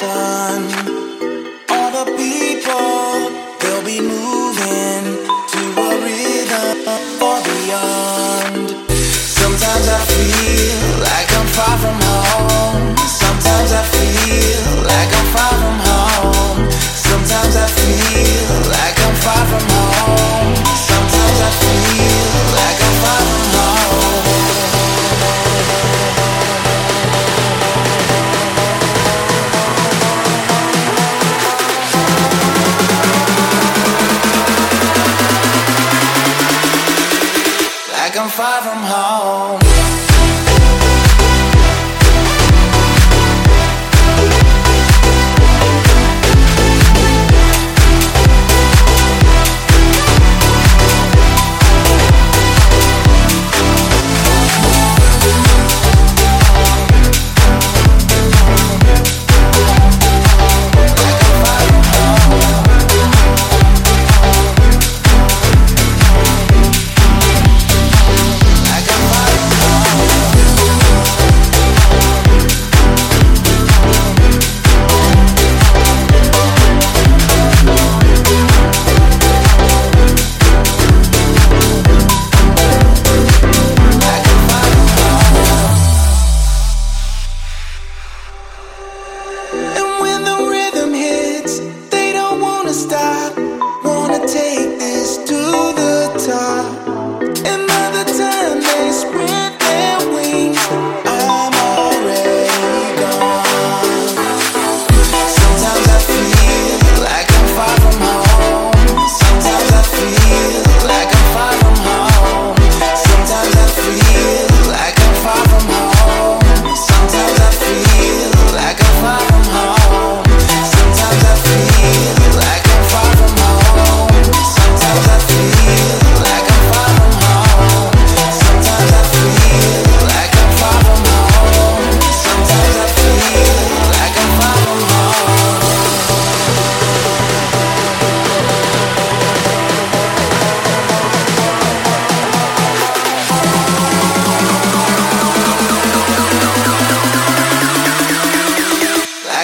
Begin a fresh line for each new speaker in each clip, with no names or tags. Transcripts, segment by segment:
sun. All the people, they'll be moving to a rhythm or beyond. Sometimes I feel. Far from home.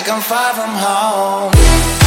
like I'm far from home.